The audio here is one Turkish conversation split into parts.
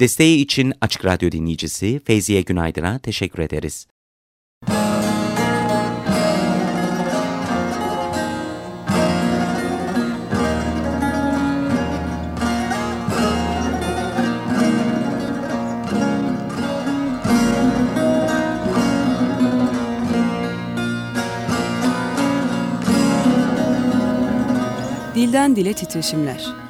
Desteği için Açık Radyo dinleyicisi Feyziye Günaydın'a teşekkür ederiz. Dilden Dile Titreşimler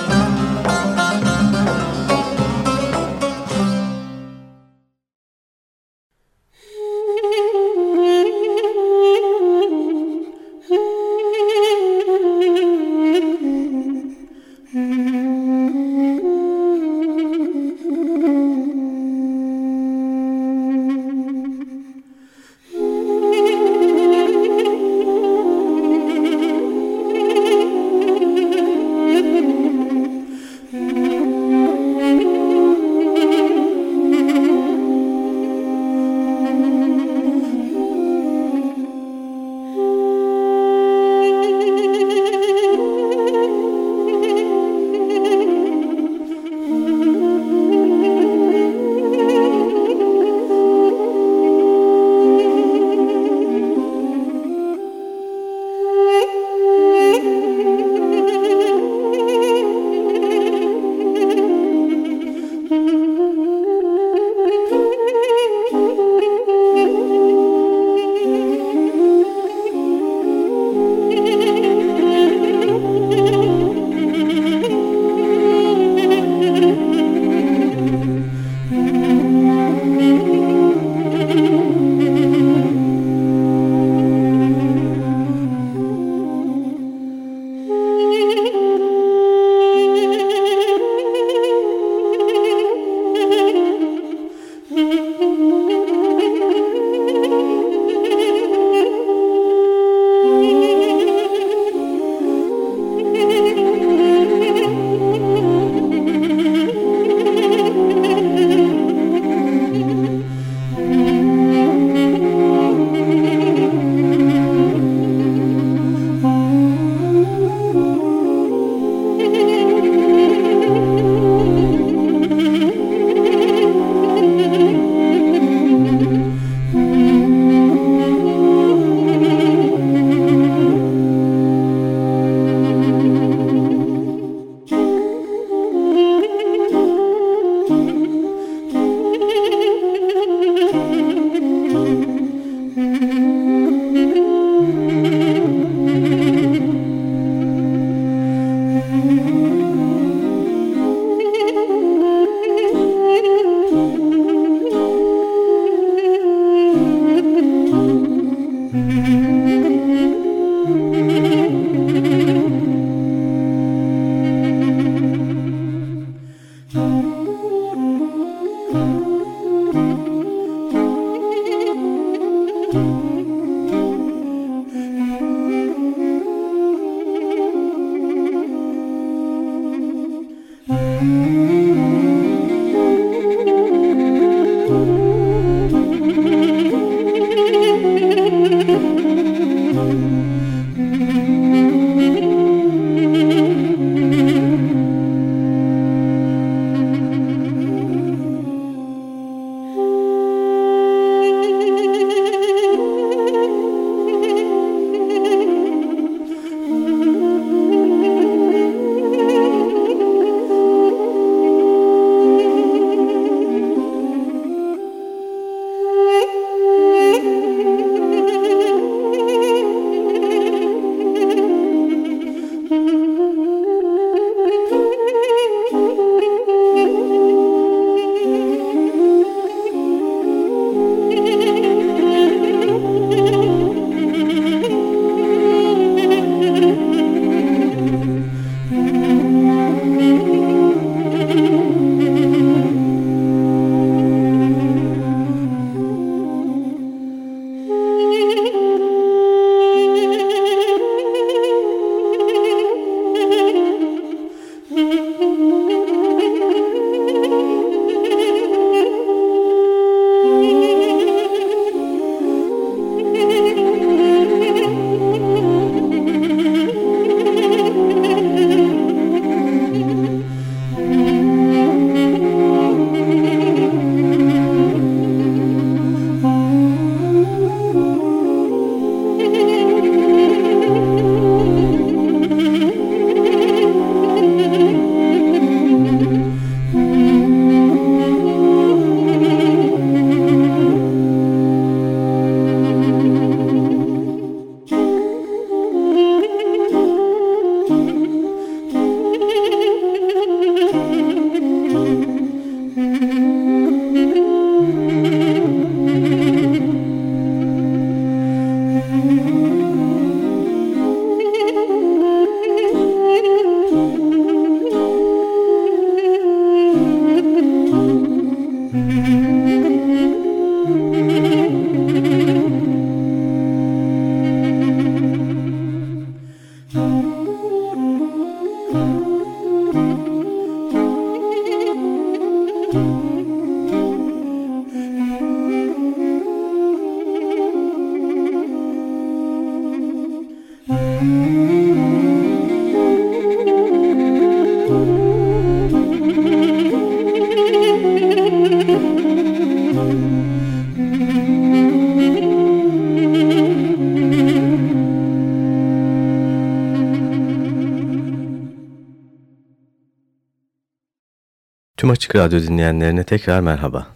Açık Radyo dinleyenlerine tekrar merhaba.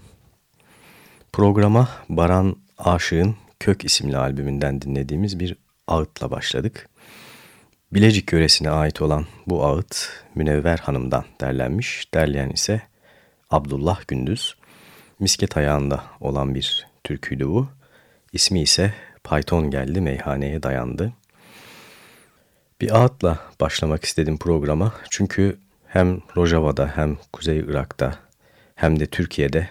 Programa Baran Aşık'ın Kök isimli albümünden dinlediğimiz bir ağıtla başladık. Bilecik yöresine ait olan bu ağıt Münevver Hanım'dan derlenmiş. Derleyen ise Abdullah Gündüz. Misket ayağında olan bir türküydü bu. İsmi ise Python geldi meyhaneye dayandı. Bir ağıtla başlamak istedim programa. Çünkü hem Rojava'da hem Kuzey Irak'ta hem de Türkiye'de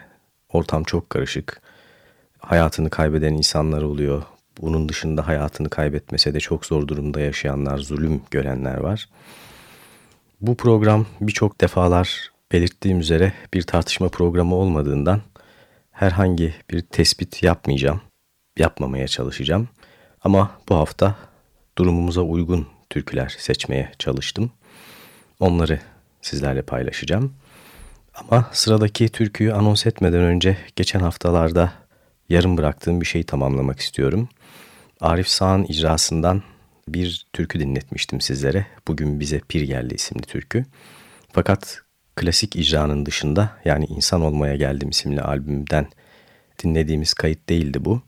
ortam çok karışık. Hayatını kaybeden insanlar oluyor. Bunun dışında hayatını kaybetmese de çok zor durumda yaşayanlar, zulüm görenler var. Bu program birçok defalar belirttiğim üzere bir tartışma programı olmadığından herhangi bir tespit yapmayacağım, yapmamaya çalışacağım. Ama bu hafta durumumuza uygun türküler seçmeye çalıştım. Onları sizlerle paylaşacağım. Ama sıradaki türküyü anons etmeden önce geçen haftalarda yarım bıraktığım bir şeyi tamamlamak istiyorum. Arif Sağ'ın icrasından bir türkü dinletmiştim sizlere. Bugün bize Pir geldi isimli türkü. Fakat klasik icranın dışında yani İnsan Olmaya Geldim isimli albümden dinlediğimiz kayıt değildi bu.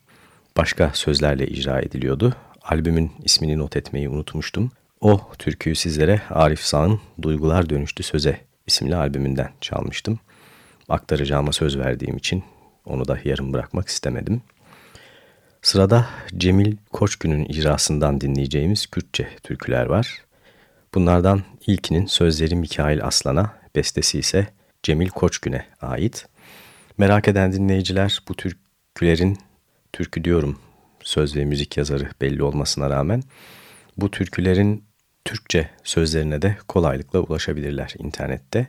Başka sözlerle icra ediliyordu. Albümün ismini not etmeyi unutmuştum. O türküyü sizlere Arif Sağ'ın Duygular Dönüştü Söze isimli albümünden çalmıştım. Aktaracağıma söz verdiğim için onu da yarım bırakmak istemedim. Sırada Cemil Koçgün'ün icrasından dinleyeceğimiz Kürtçe türküler var. Bunlardan ilkinin sözleri Mikail Aslan'a, bestesi ise Cemil Koçgün'e ait. Merak eden dinleyiciler bu türkülerin, türkü diyorum söz ve müzik yazarı belli olmasına rağmen, bu türkülerin Türkçe sözlerine de kolaylıkla ulaşabilirler internette.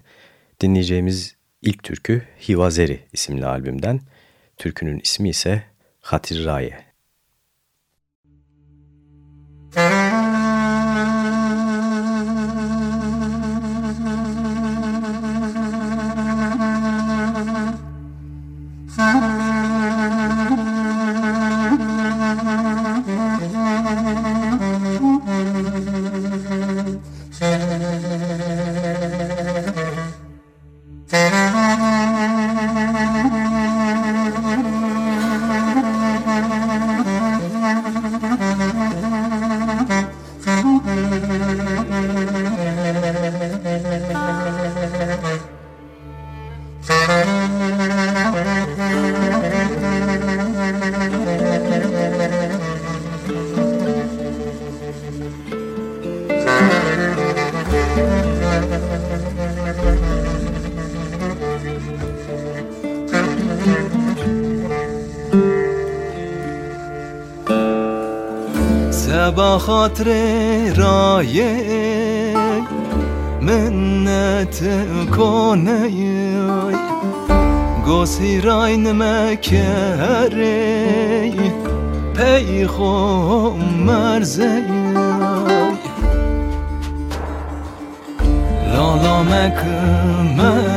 Dinleyeceğimiz ilk türkü Hivazeri isimli albümden. Türkünün ismi ise Hatir Raye. خاطر رایه منت کنه. گسی رای نمکره پی خوم مرزه. لالا مکمه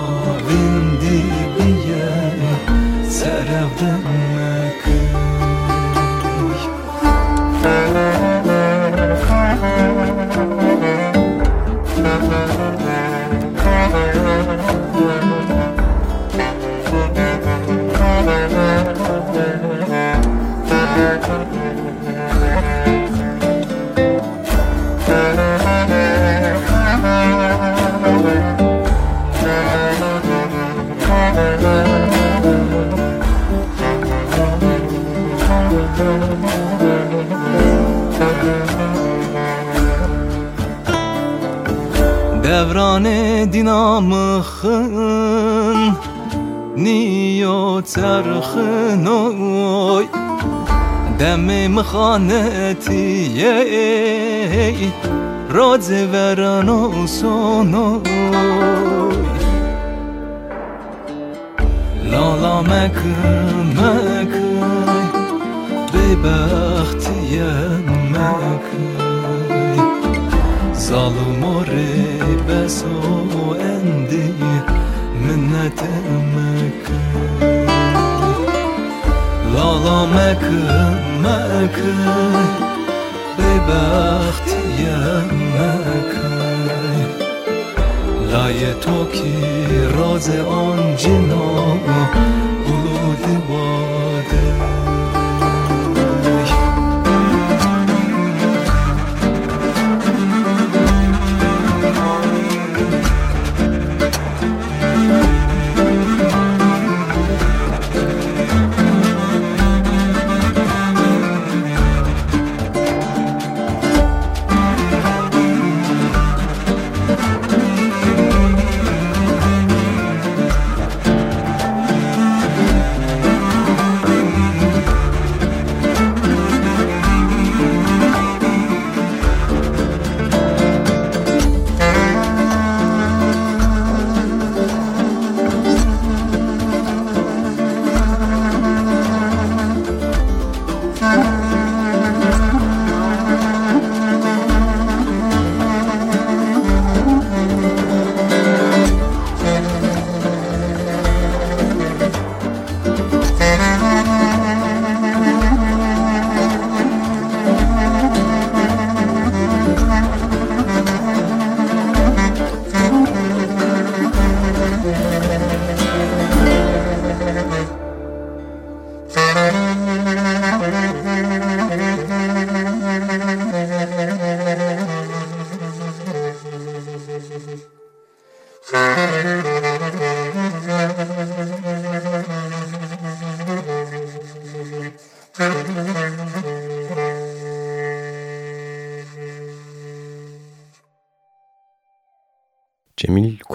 odzywę.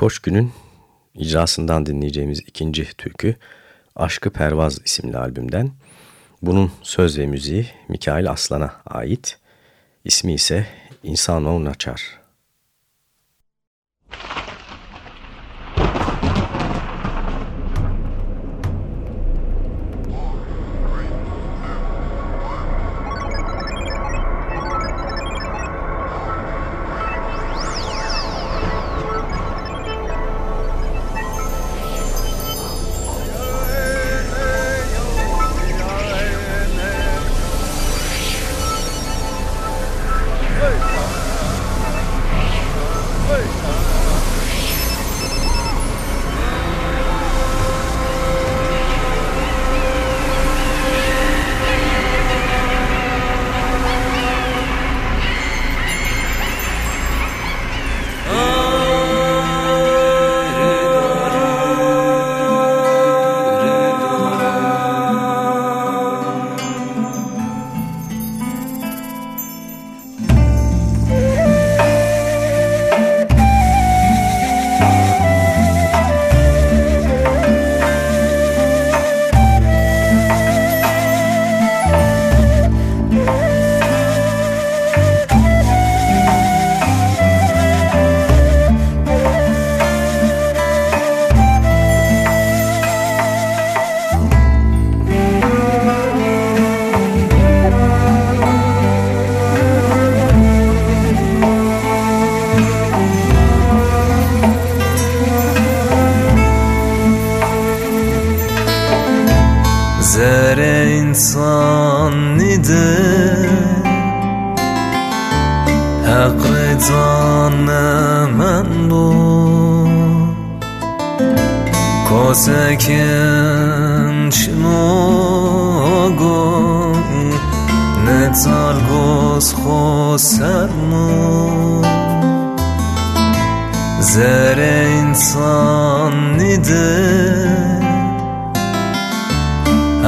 Koşgün'ün icrasından dinleyeceğimiz ikinci türkü Aşkı Pervaz isimli albümden. Bunun söz ve müziği Mikail Aslan'a ait. İsmi ise İnsano Naçar.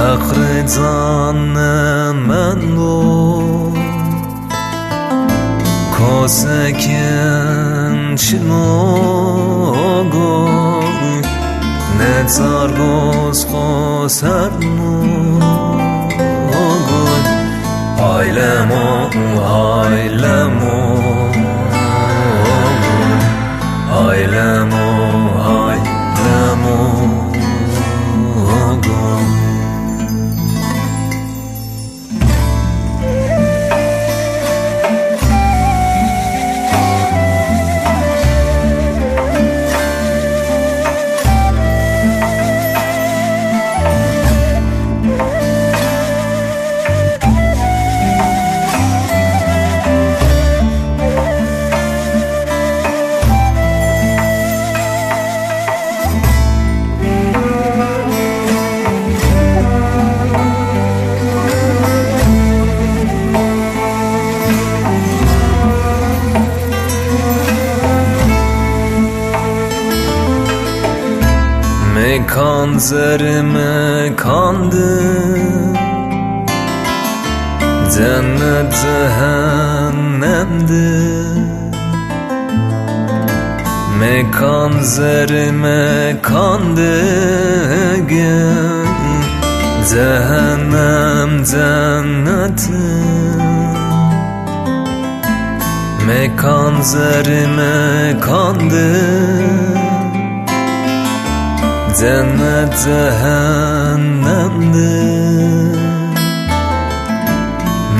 فقر زن من بود کسکن کن چماگای نتار باز نو ماگای آیلم آیلم آیلم Mekan zerime kandı. Cennet cehennemdir Mekan zerime kandı gün. Cehennem cenneti. Mekan zerime kandı Cennet cehennemdir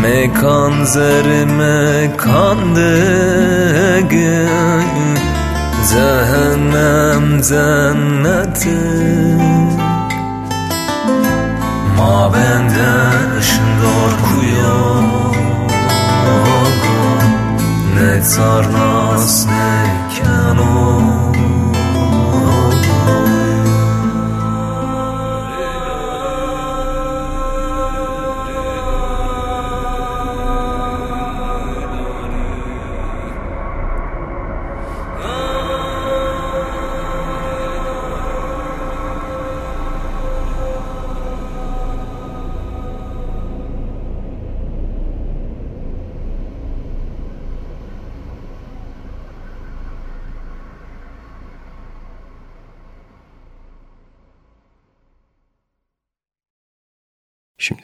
Mekan zerime kandı gün. Cehennem cenneti. Ma benden şindor kuyor Ne sarnas ne kenor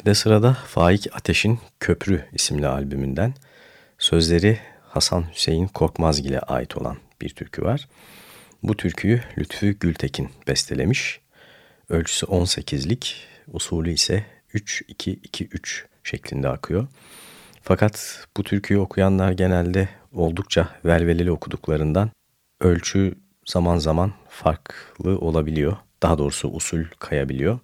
De sırada Faik Ateş'in Köprü isimli albümünden sözleri Hasan Hüseyin Korkmazgil'e ait olan bir türkü var. Bu türküyü Lütfü Gültekin bestelemiş. Ölçüsü 18'lik, usulü ise 3-2-2-3 şeklinde akıyor. Fakat bu türküyü okuyanlar genelde oldukça velveleli okuduklarından ölçü zaman zaman farklı olabiliyor. Daha doğrusu usul kayabiliyor.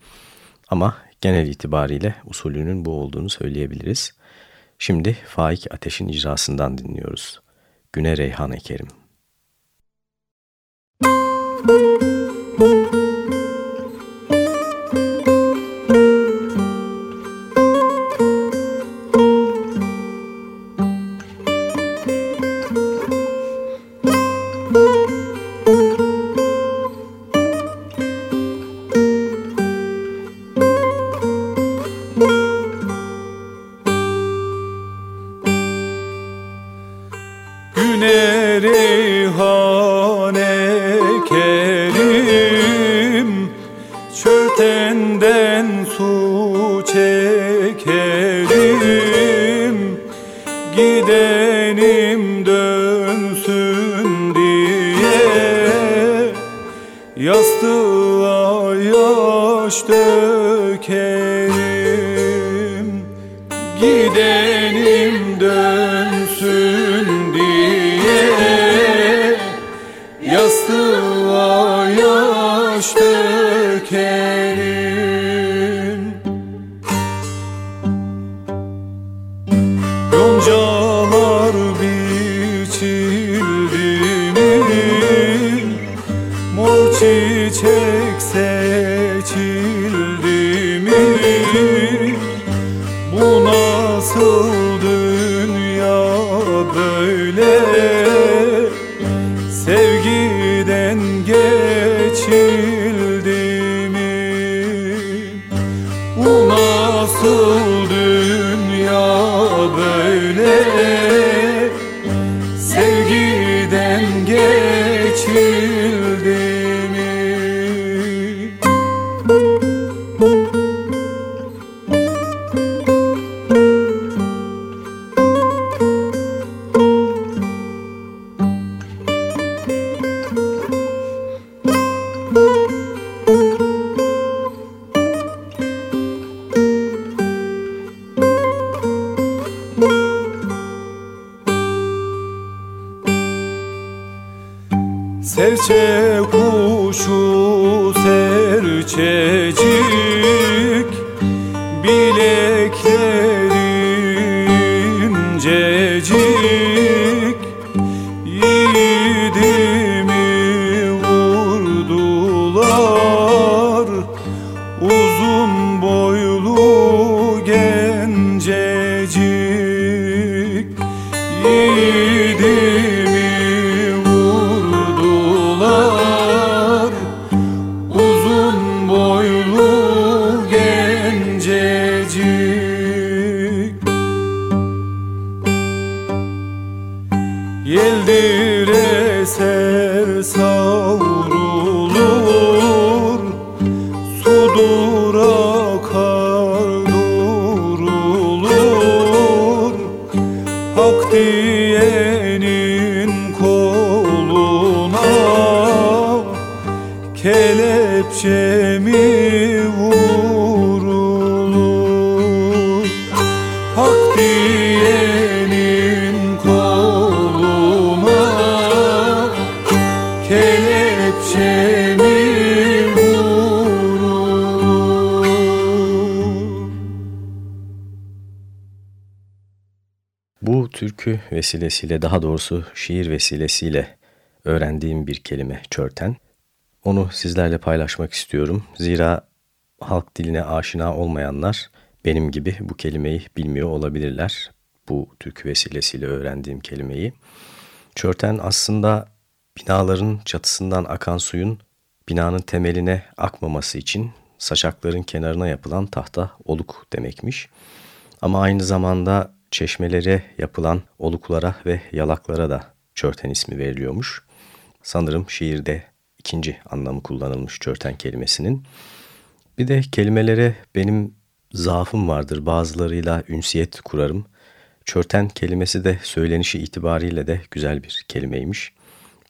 Ama genel itibariyle usulünün bu olduğunu söyleyebiliriz. Şimdi Faik Ateş'in icrasından dinliyoruz. Güne Reyhan Ekerim. Müzik vesilesiyle daha doğrusu şiir vesilesiyle öğrendiğim bir kelime çörten. Onu sizlerle paylaşmak istiyorum. Zira halk diline aşina olmayanlar benim gibi bu kelimeyi bilmiyor olabilirler. Bu türkü vesilesiyle öğrendiğim kelimeyi. Çörten aslında binaların çatısından akan suyun binanın temeline akmaması için saçakların kenarına yapılan tahta oluk demekmiş. Ama aynı zamanda çeşmelere yapılan oluklara ve yalaklara da çörten ismi veriliyormuş. Sanırım şiirde ikinci anlamı kullanılmış çörten kelimesinin. Bir de kelimelere benim zaafım vardır. Bazılarıyla ünsiyet kurarım. Çörten kelimesi de söylenişi itibariyle de güzel bir kelimeymiş.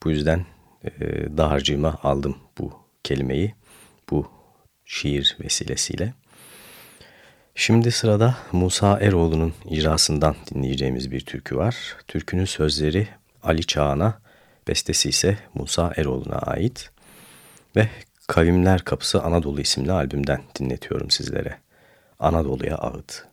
Bu yüzden e, dağarcığıma aldım bu kelimeyi bu şiir vesilesiyle. Şimdi sırada Musa Eroğlu'nun icrasından dinleyeceğimiz bir türkü var. Türkünün sözleri Ali Çağan'a, bestesi ise Musa Eroğlu'na ait. Ve Kavimler Kapısı Anadolu isimli albümden dinletiyorum sizlere. Anadolu'ya ağıt.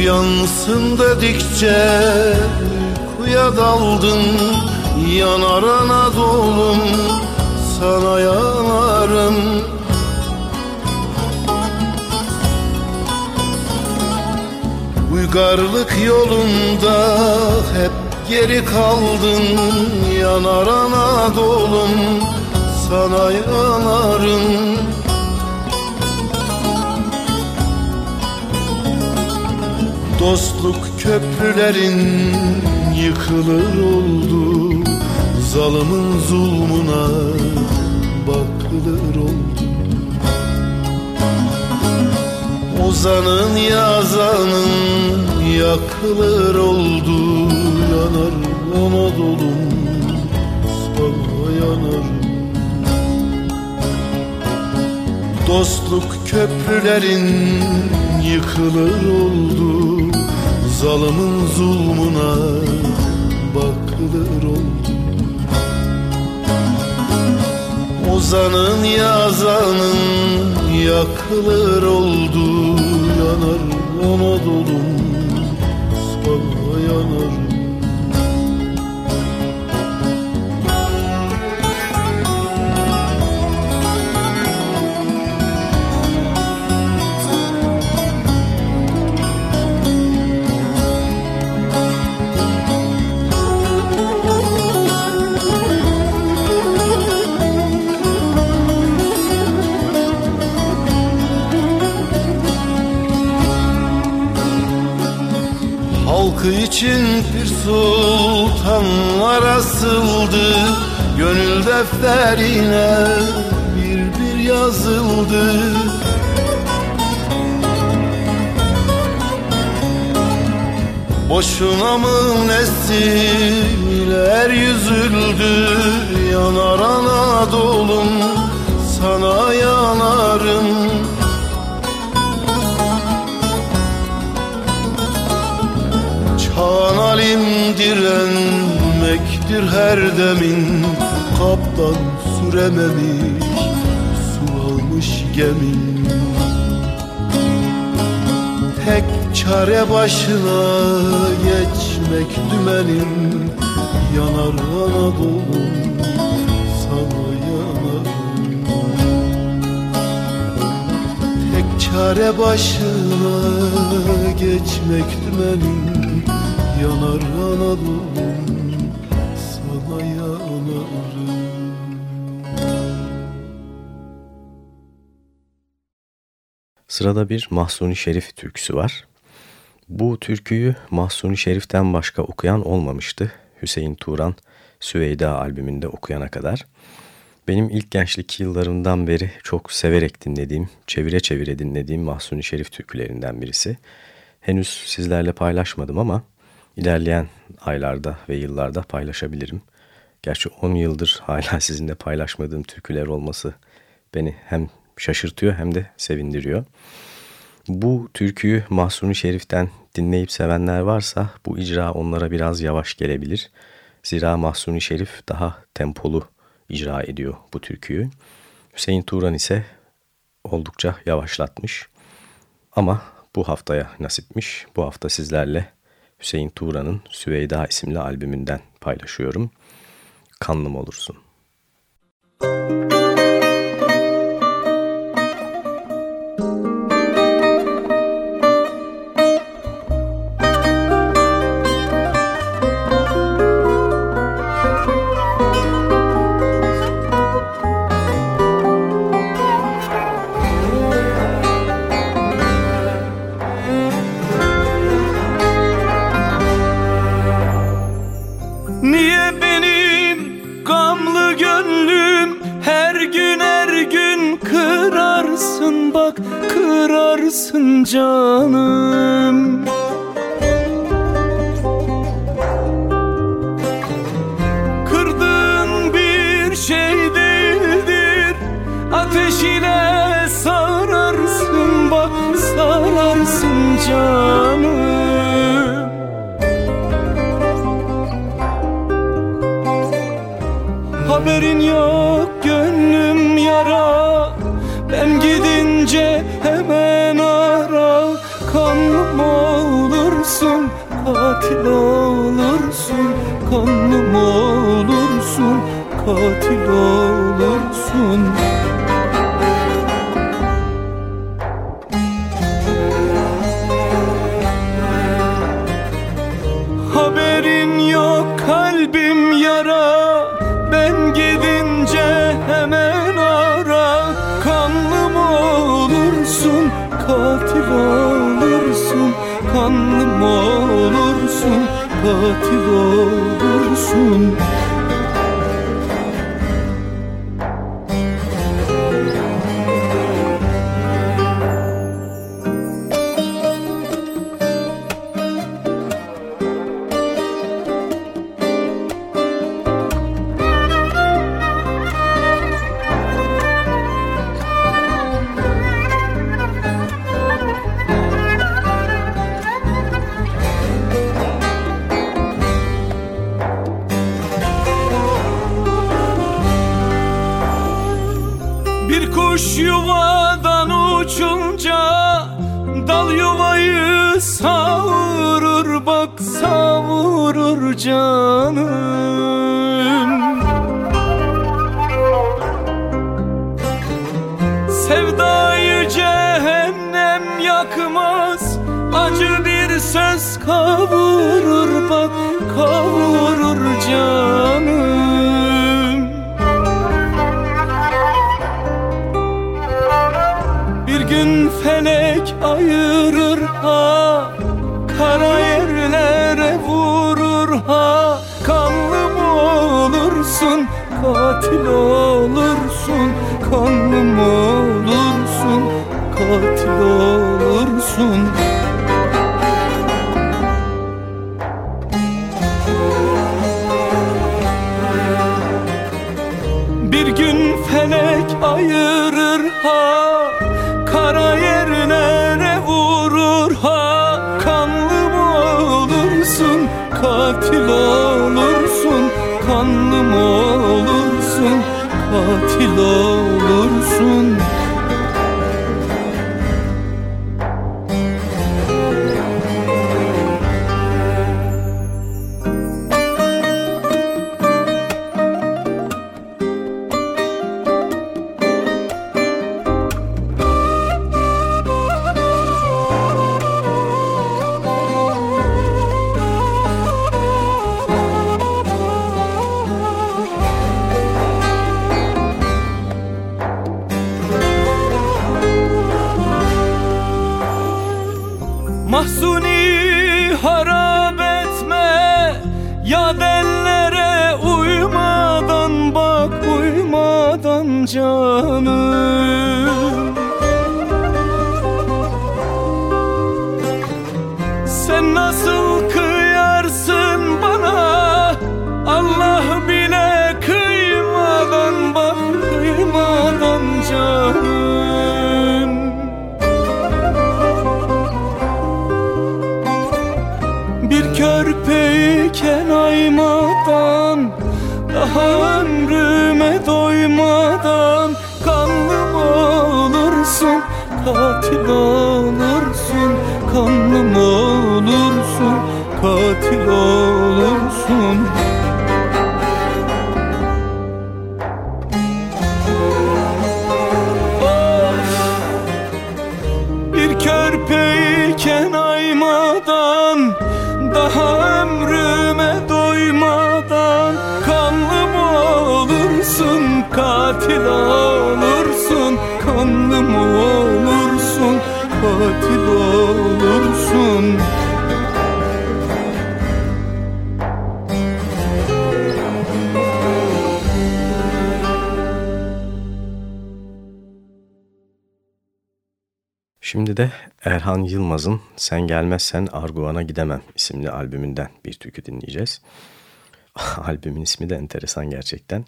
Uyansın dedikçe uykuya daldın Yanar Anadolu'm sana yanarım. Uygarlık yolunda hep geri kaldın Yanar Anadolu'm sana yanarım Dostluk köprülerin yıkılır oldu. Zalımın zulmuna bakılır oldu. Ozanın yazanın yakılır oldu. Yanar Anadolu'm sana yanarım Dostluk köprülerin yıkılır oldu Zalımın zulmuna bakılır oldu Ozanın yazanın yakılır oldu. Yanar Anadolu'm sana yanarım için bir sultanlar asıldı. Gönül defterine bir bir yazıldı. Boşuna mı nesiller yüzüldü? Yanar bir her demin Kaptan sürememiş Su almış gemim Tek çare başına geçmek dümenim Yanar Anadolu'm sana yanarım. Tek çare başına geçmek dümenim Yanar Anadolu'm. Sırada bir Mahsuni Şerif türküsü var. Bu türküyü Mahsuni Şerif'ten başka okuyan olmamıştı. Hüseyin Turan Süveyda albümünde okuyana kadar. Benim ilk gençlik yıllarımdan beri çok severek dinlediğim, çevire çevire dinlediğim Mahsuni Şerif türkülerinden birisi. Henüz sizlerle paylaşmadım ama ilerleyen aylarda ve yıllarda paylaşabilirim. Gerçi 10 yıldır hala sizinle paylaşmadığım türküler olması beni hem şaşırtıyor hem de sevindiriyor. Bu türküyü Mahsuni Şerif'ten dinleyip sevenler varsa bu icra onlara biraz yavaş gelebilir. Zira Mahsuni Şerif daha tempolu icra ediyor bu türküyü. Hüseyin Turan ise oldukça yavaşlatmış. Ama bu haftaya nasipmiş. Bu hafta sizlerle Hüseyin Turan'ın Süveyda isimli albümünden paylaşıyorum. Kanlım olursun. Joe. Katil olursun Şimdi de Erhan Yılmaz'ın Sen Gelmezsen Arguvan'a Gidemem isimli albümünden bir türkü dinleyeceğiz. Albümün ismi de enteresan gerçekten.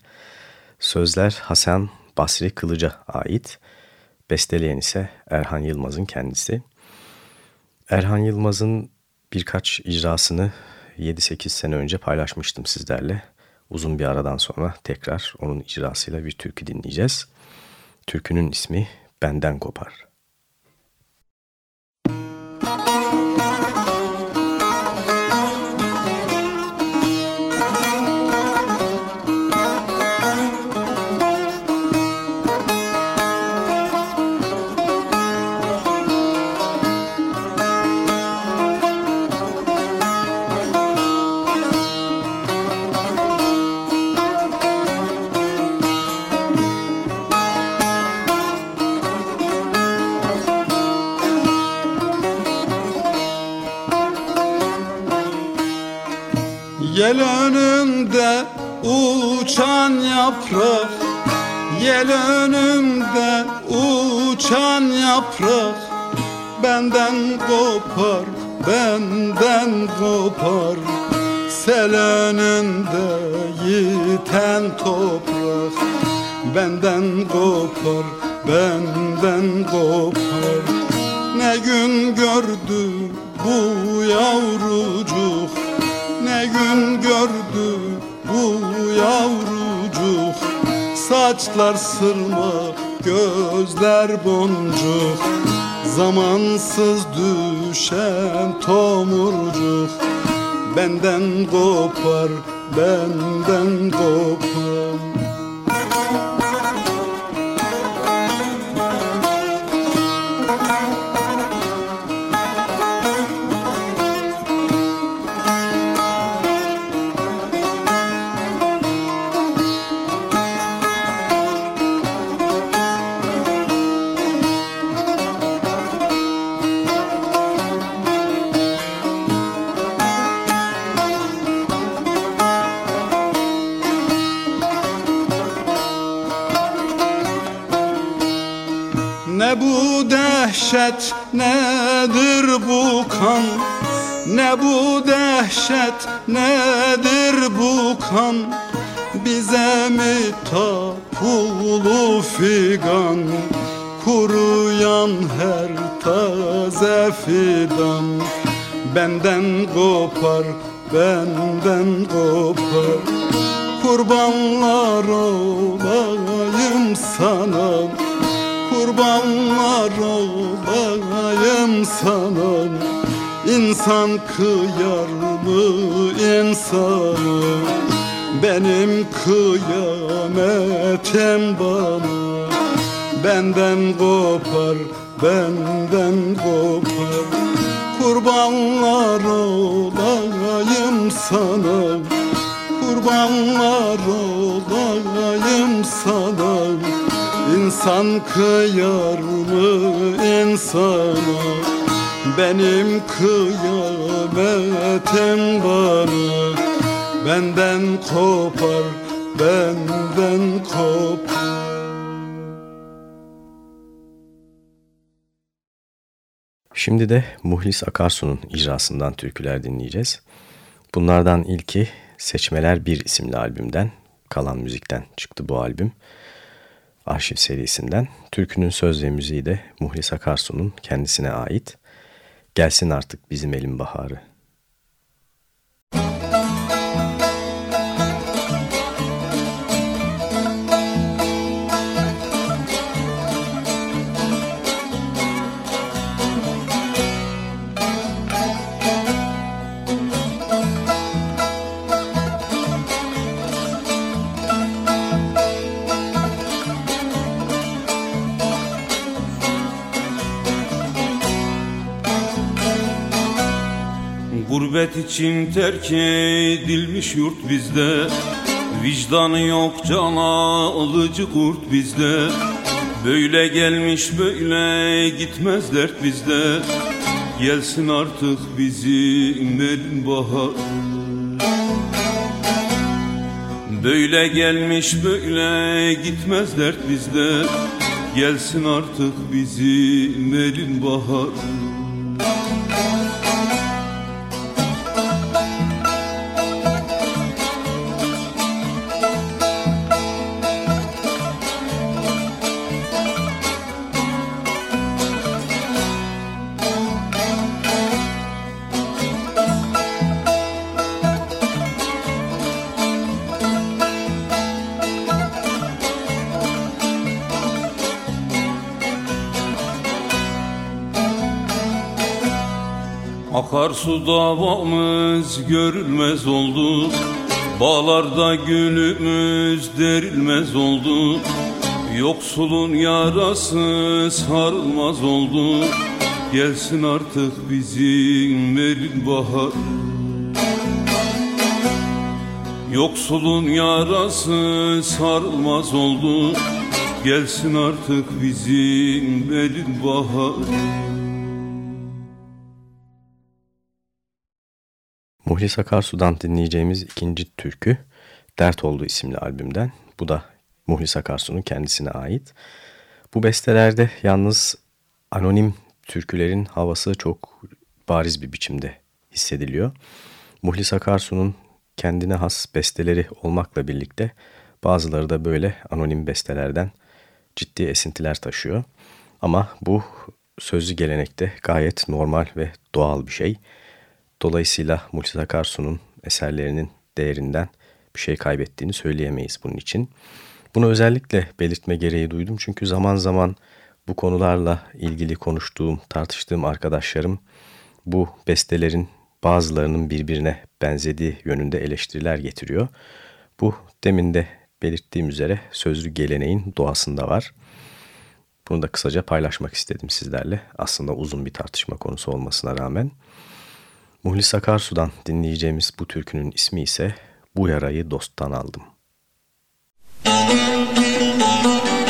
Sözler Hasan Basri Kılıç'a ait. Besteleyen ise Erhan Yılmaz'ın kendisi. Erhan Yılmaz'ın birkaç icrasını 7-8 sene önce paylaşmıştım sizlerle. Uzun bir aradan sonra tekrar onun icrasıyla bir türkü dinleyeceğiz. Türkünün ismi Benden Kopar. Uçan yaprak Yel önümde uçan yaprak. Benden kopar, benden kopar. Sel önünde yiten toprak. Benden kopar, benden kopar. Ne gün gördü bu yavrucuk ne gün gördü bu yavrucuk. Saçlar sırma, gözler boncuk. Zamansız düşen tomurcuk. Benden kopar, benden kopar fidan Benden kopar, benden kopar. Kurbanlar olayım sana kurbanlar olayım sana. İnsan kıyar mı insana? Benim kıyametim bana Benden kopar, benden kopar. Kurbanlar olayım sana. Kurbanlar olayım sana. İnsan kıyar mı insana? Benim kıyametim bana. Benden kopar, benden kopar Şimdi de Muhlis Akarsu'nun icrasından türküler dinleyeceğiz. Bunlardan ilki Seçmeler Bir isimli albümden, Kalan Müzik'ten çıktı bu albüm. Arşiv serisinden. Türkünün söz ve müziği de Muhlis Akarsu'nun kendisine ait. Gelsin artık bizim elin baharı. Gurbet için terk edilmiş yurt bizde. Vicdanı yok cana alıcı kurt bizde. Böyle gelmiş böyle gitmez dert bizde. Gelsin artık bizim elin bahar. Böyle gelmiş böyle gitmez dert bizde. Gelsin artık bizim elin bahar Akarsu davamız görülmez oldu. Bağlarda gülümüz derilmez oldu. Yoksulun yarası sarılmaz oldu. Gelsin artık bizim elin bahar. Yoksulun yarası sarılmaz oldu. Gelsin artık bizim elin bahar Muhlis Akarsu'dan dinleyeceğimiz ikinci türkü Dert Oldu isimli albümden. Bu da Muhlis Akarsu'nun kendisine ait. Bu bestelerde yalnız anonim türkülerin havası çok bariz bir biçimde hissediliyor. Muhlis Akarsu'nun kendine has besteleri olmakla birlikte bazıları da böyle anonim bestelerden ciddi esintiler taşıyor. Ama bu sözlü gelenekte gayet normal ve doğal bir şey. Dolayısıyla Muhlis Akarsu'nun eserlerinin değerinden bir şey kaybettiğini söyleyemeyiz bunun için. Bunu özellikle belirtme gereği duydum çünkü zaman zaman bu konularla ilgili konuştuğum, tartıştığım arkadaşlarım bu bestelerin bazılarının birbirine benzediği yönünde eleştiriler getiriyor. Bu demin de belirttiğim üzere sözlü geleneğin doğasında var. Bunu da kısaca paylaşmak istedim sizlerle. Aslında uzun bir tartışma konusu olmasına rağmen. Muhlis Akarsu'dan dinleyeceğimiz bu türkünün ismi ise Bu Yarayı Dost'tan Aldım. Müzik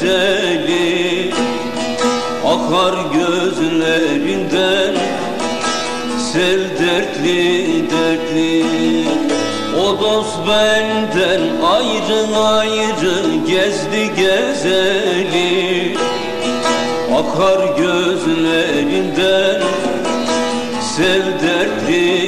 gezeli Akar gözlerinden. Sel dertli dertli. O dost benden ayrı ayrı gezdi gezeli. Akar gözlerinden. Dertli dertli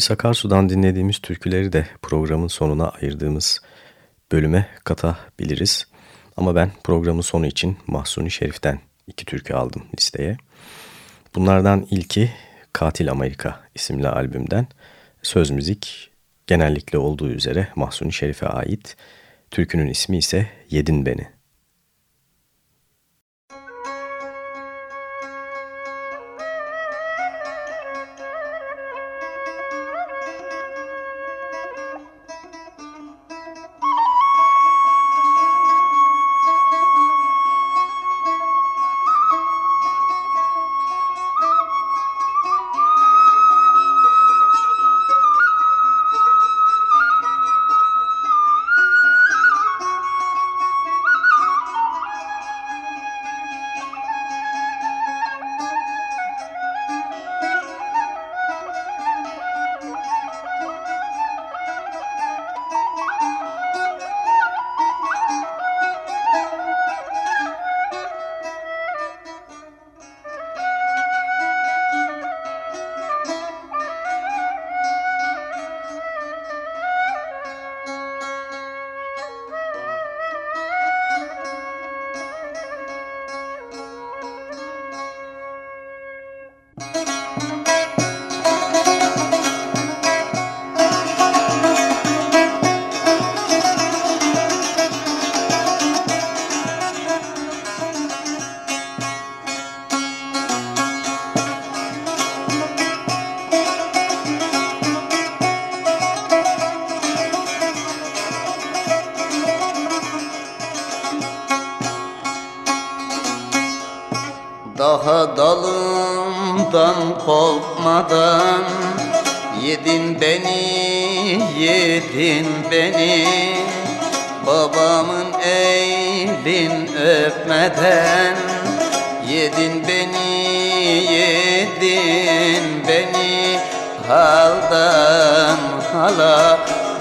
Nefis Akarsu'dan dinlediğimiz türküleri de programın sonuna ayırdığımız bölüme katabiliriz. Ama ben programın sonu için Mahsuni Şerif'ten iki türkü aldım listeye. Bunlardan ilki Katil Amerika isimli albümden. Söz müzik genellikle olduğu üzere Mahsuni Şerif'e ait. Türkünün ismi ise Yedin Beni.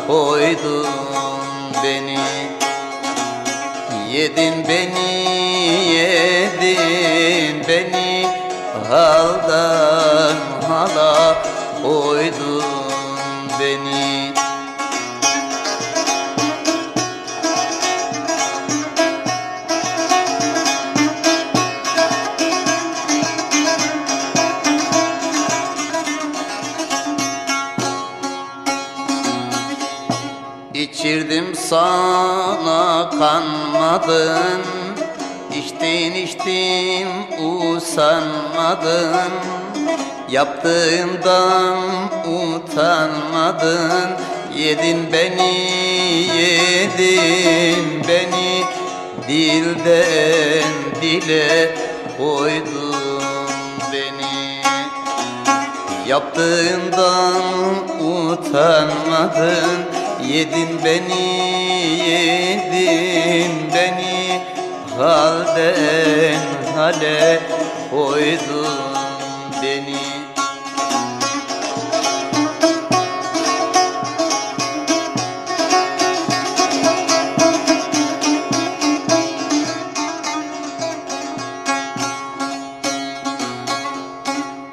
koydun beni. Yedin beni, yedin beni. Haldan hala Sana kanmadın İçtin içtin usanmadın. Yaptığından utanmadın Yedin beni, yedin beni. Dilden dile koydun beni. Yaptığından utanmadın Yedin beni, yedin beni Halden hale koydun beni.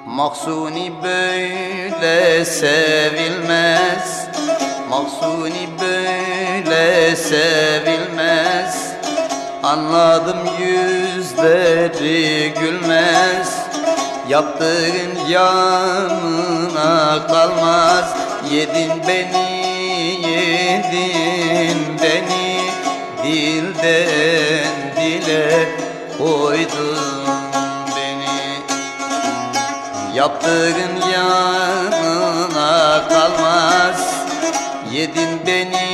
Maksuni böyle sevilmez sevilmez. Anladım yüzleri gülmez. Yaptığın yanına kalmaz. Yedin beni, yedin beni. Dilden dile koydun beni. Yaptığın yanına kalmaz. Yedin beni,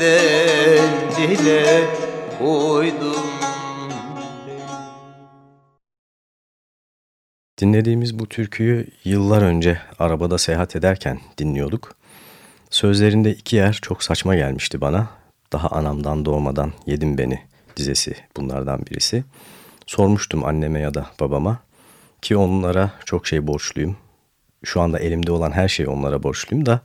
Dilden dile koydun Dinlediğimiz bu türküyü yıllar önce arabada seyahat ederken dinliyorduk. Sözlerinde iki yer çok saçma gelmişti bana. Daha anamdan doğmadan yedim beni dizesi bunlardan birisi. Sormuştum anneme ya da babama ki onlara çok şey borçluyum. Şu anda elimde olan her şeyi onlara borçluyum da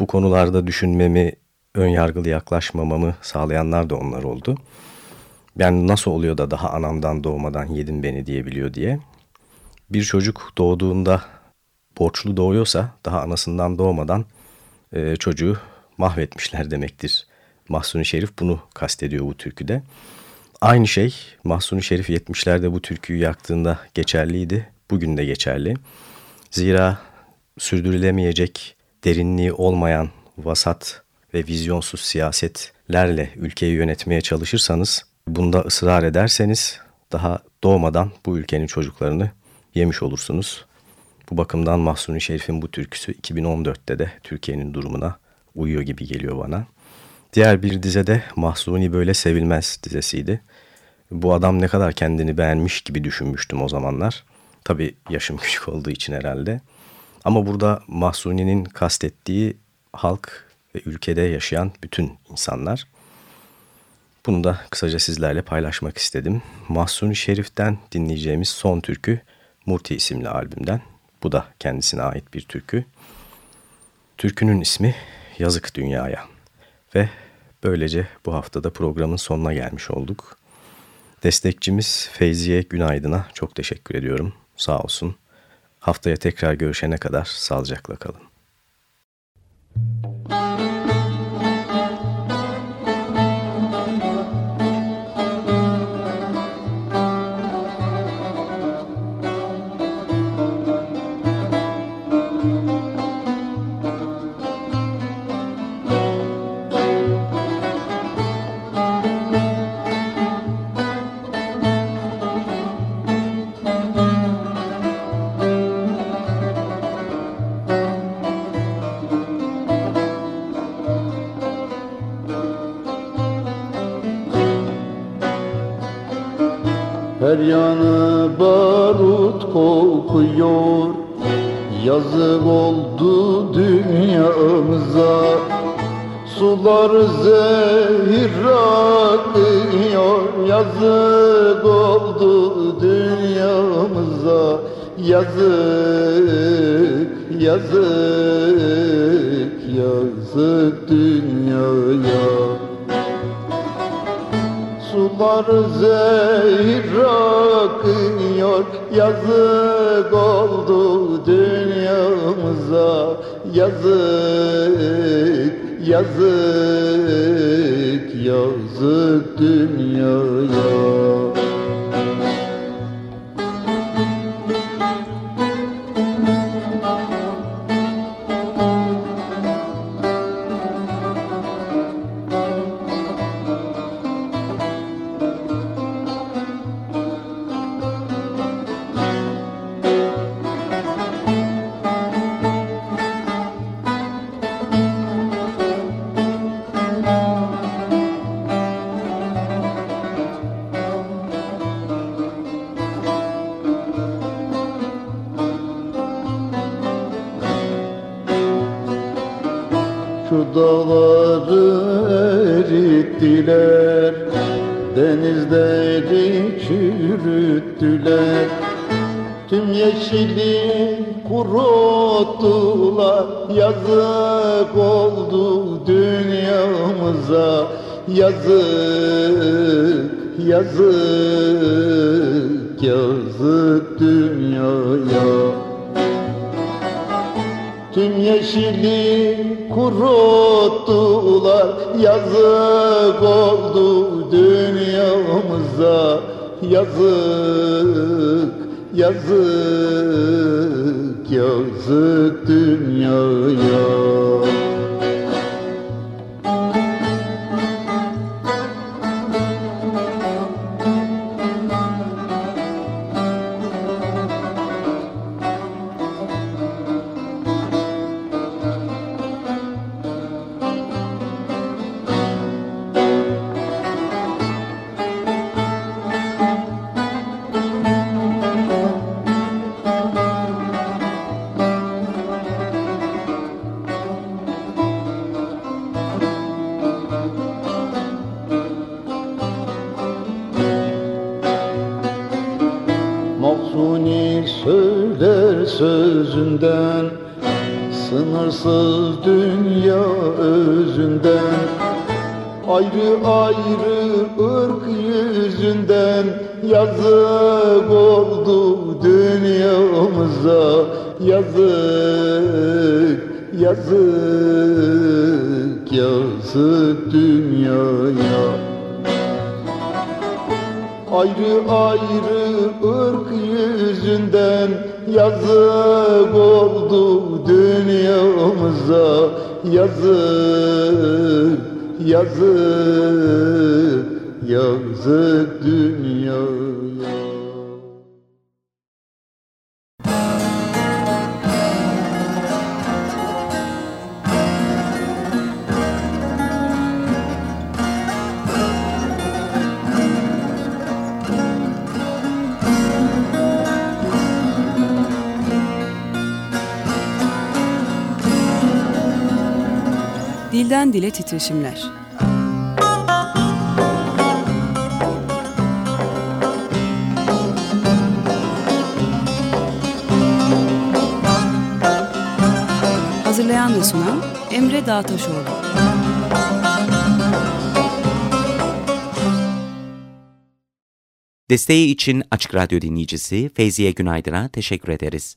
bu konularda düşünmemi, ön yargılı yaklaşmamamı sağlayanlar da onlar oldu. Yani nasıl oluyor da daha anamdan doğmadan yedin beni diyebiliyor diye. Bir çocuk doğduğunda borçlu doğuyorsa daha anasından doğmadan e, çocuğu mahvetmişler demektir. Mahsuni Şerif bunu kastediyor bu türküde. Aynı şey Mahsuni Şerif 70'lerde bu türküyü yaktığında geçerliydi. Bugün de geçerli. Zira sürdürülemeyecek derinliği olmayan vasat ve vizyonsuz siyasetlerle ülkeyi yönetmeye çalışırsanız, bunda ısrar ederseniz daha doğmadan bu ülkenin çocuklarını yemiş olursunuz. Bu bakımdan Mahsuni Şerif'in bu türküsü 2014'te de Türkiye'nin durumuna uyuyor gibi geliyor bana. Diğer bir dize de Mahsuni Böyle Sevilmez dizesiydi. Bu adam ne kadar kendini beğenmiş gibi düşünmüştüm o zamanlar. Tabii yaşım küçük olduğu için herhalde. Ama burada Mahsuni'nin kastettiği halk ve ülkede yaşayan bütün insanlar. Bunu da kısaca sizlerle paylaşmak istedim. Mahsuni Şerif'ten dinleyeceğimiz son türkü Murti isimli albümden. Bu da kendisine ait bir türkü. Türkünün ismi Yazık Dünyaya. Ve böylece bu haftada programın sonuna gelmiş olduk. Destekçimiz Feyziye Günaydın'a çok teşekkür ediyorum. Sağ olsun. Haftaya tekrar görüşene kadar sağlıcakla kalın. Her yanı barut kokuyor. Yazık oldu dünyamıza. Sular zehir akıyor. Yazık oldu dünyamıza. Yazık, yazık, yazık dünyaya Sular zehir akıyor Yazık oldu dünyamıza. Yazık, yazık, yazık dünyaya Titreşimler Hazırlayan ve sunan Emre Dağtaşoğlu Desteği için Açık Radyo dinleyicisi Feyziye Günaydın'a teşekkür ederiz.